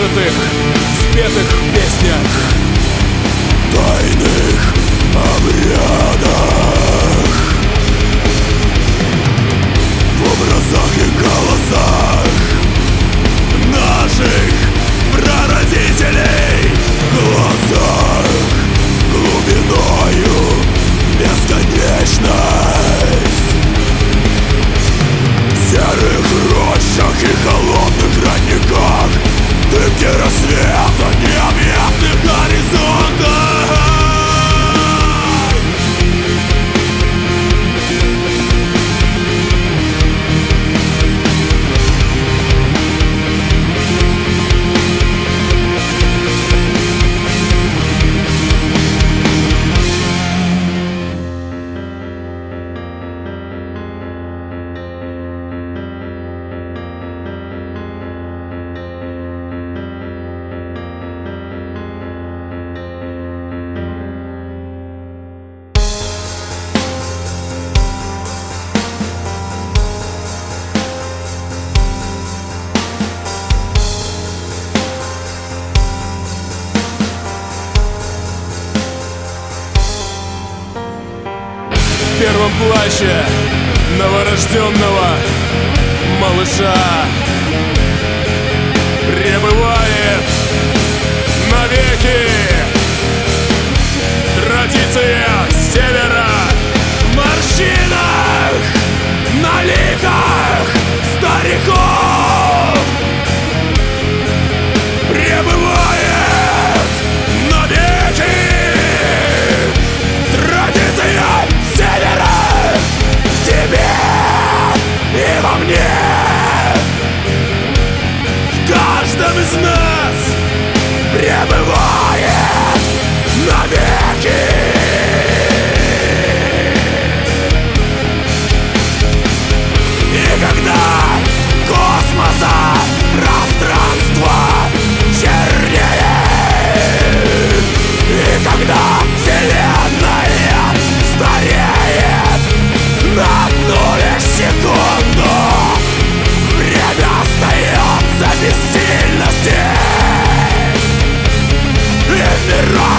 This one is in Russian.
высшитых, спетых песнях. Тайных обрядах. В образах и голосах. первом плаще новорожденного малыша пребывает навеки. пребывает навеки. И когда космоса пространство чернее, и когда вселенная стареет на нуле секунду Время остается бессильности tierra.